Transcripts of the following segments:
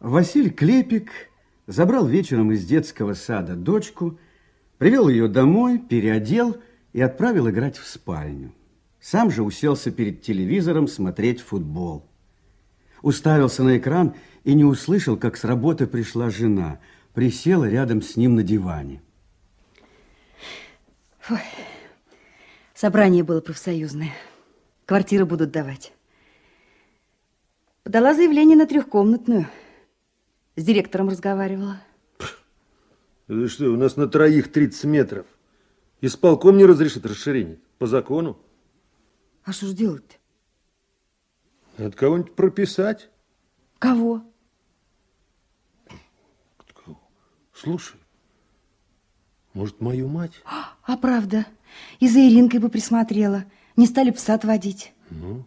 Василий Клепик забрал вечером из детского сада дочку, привел ее домой, переодел и отправил играть в спальню. Сам же уселся перед телевизором смотреть футбол. Уставился на экран и не услышал, как с работы пришла жена. Присела рядом с ним на диване. Ой, собрание было профсоюзное. Квартиры будут давать. Подала заявление на трехкомнатную. С директором разговаривала. Это что, у нас на троих 30 метров. Исполком не разрешит расширение. По закону. А что же делать-то? Надо кого-нибудь прописать. Кого? Слушай, может, мою мать? А правда, и за Иринкой бы присмотрела. Не стали в сад водить. Ну,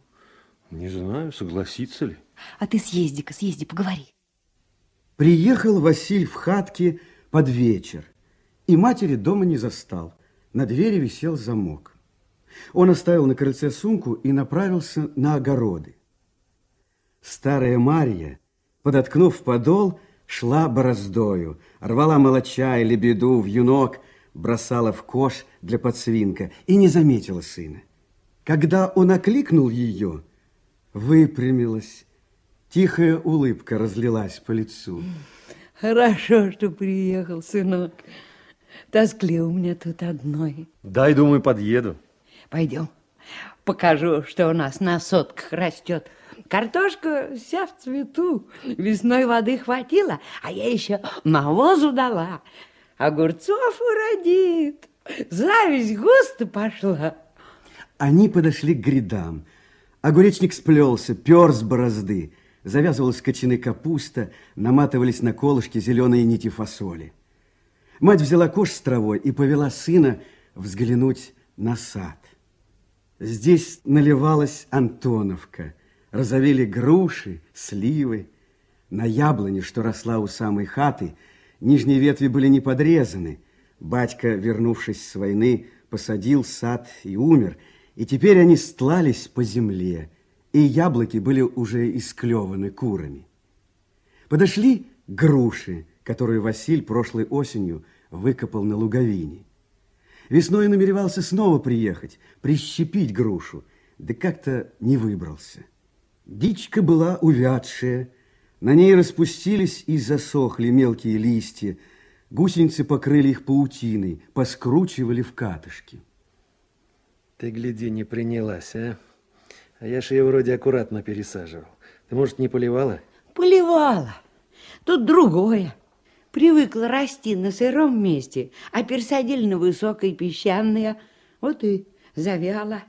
не знаю, согласится ли. А ты съезди-ка, съезди, поговори. Приехал Василь в хатке под вечер, и матери дома не застал. На двери висел замок. Он оставил на крыльце сумку и направился на огороды. Старая Марья, подоткнув подол, шла бороздою, рвала молоча или беду в юнок, бросала в кош для подсвинка и не заметила сына. Когда он окликнул ее, выпрямилась, тихая улыбка разлилась по лицу. Хорошо, что приехал, сынок. Тоскливо мне тут одной. Дай, думаю, подъеду. Пойдем, покажу, что у нас на сотках растет. Картошка вся в цвету. Весной воды хватило, а я еще навозу дала. Огурцов уродит. Зависть густо пошла. Они подошли к грядам. Огуречник сплелся, пер с борозды. Завязывалась кочаны капуста, наматывались на колышки зеленые нити фасоли. Мать взяла кош с травой и повела сына взглянуть на сад. Здесь наливалась Антоновка – розовели груши, сливы. На яблоне, что росла у самой хаты, нижние ветви были не подрезаны. Батька, вернувшись с войны, посадил сад и умер, и теперь они стлались по земле, и яблоки были уже исклеваны курами. Подошли груши, которую Василь прошлой осенью выкопал на луговине. Весной намеревался снова приехать, прищепить грушу, да как-то не выбрался. Дичка была увядшая, на ней распустились и засохли мелкие листья, гусеницы покрыли их паутиной, поскручивали в катышки. Ты, гляди, не принялась, а? А я же ее вроде аккуратно пересаживал. Ты, может, не поливала? Поливала. Тут другое. Привыкла расти на сыром месте, а пересадили на высокое песчаное. Вот и завяла.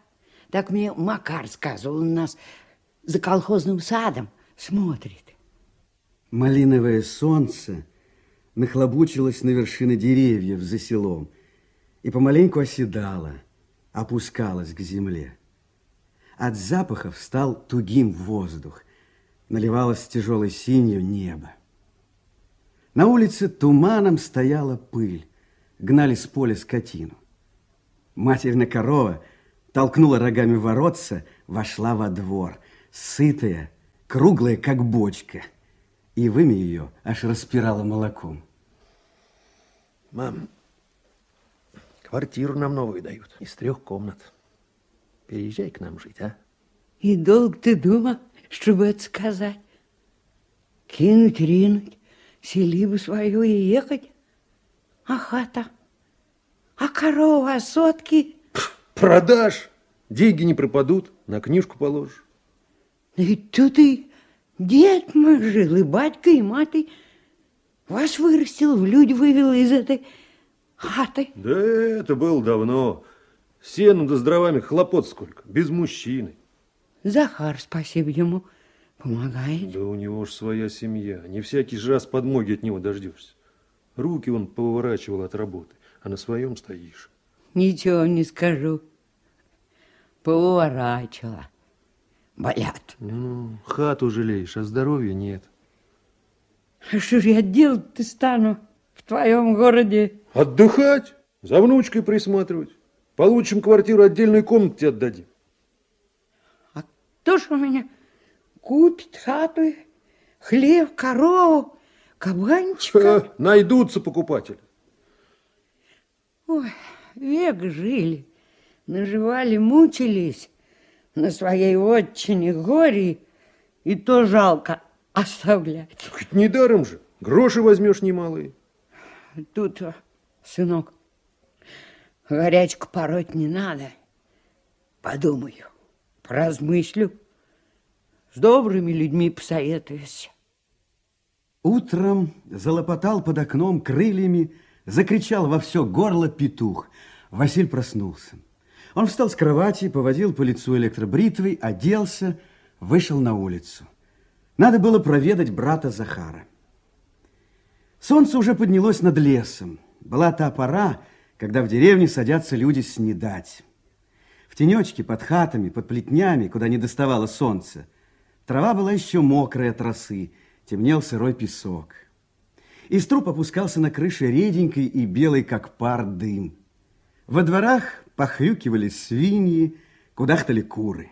Так мне Макар сказывал у нас за колхозным садом смотрит. Малиновое солнце нахлобучилось на вершины деревьев за селом и помаленьку оседало, опускалось к земле. От запахов стал тугим воздух, наливалось тяжелой синью небо. На улице туманом стояла пыль, гнали с поля скотину. Материна корова толкнула рогами воротца, вошла во двор – сытая, круглая, как бочка. И вымя ее аж распирала молоком. Мам, квартиру нам новую дают из трех комнат. Переезжай к нам жить, а? И долго ты думал, чтобы это сказать? Кинуть, ринуть, селибу свою и ехать? А хата? А корова, а сотки? Продашь! Деньги не пропадут, на книжку положишь. Ведь тут и дед мой жил, и батька, и мать. Вас вырастил, в люди вывел из этой хаты. Да это было давно. Сену да с дровами хлопот сколько, без мужчины. Захар, спасибо ему, помогает. Да у него ж своя семья. Не всякий же раз подмоги от него дождешься. Руки он поворачивал от работы, а на своем стоишь. Ничего не скажу. Поворачивала болят. Ну, хату жалеешь, а здоровья нет. А что же я делать-то стану в твоем городе? Отдыхать, за внучкой присматривать. Получим квартиру, отдельную комнату тебе отдадим. А кто ж у меня купит хату хлеб, корову, кабанчика. Ха, найдутся покупатели. Ой, век жили, наживали, мучились на своей отчине горе, и то жалко оставлять. Недаром же, гроши возьмешь немалые. Тут, сынок, горячку пороть не надо. Подумаю, поразмыслю, с добрыми людьми посоветуюсь. Утром залопотал под окном крыльями, закричал во все горло петух. Василь проснулся. Он встал с кровати, поводил по лицу электробритвой, оделся, вышел на улицу. Надо было проведать брата Захара. Солнце уже поднялось над лесом. Была та пора, когда в деревне садятся люди снедать. В тенечке под хатами, под плетнями, куда не доставало солнца, трава была еще мокрая от росы, темнел сырой песок. Из труб опускался на крыше реденький и белый, как пар, дым. Во дворах похрюкивали свиньи, кудахтали куры.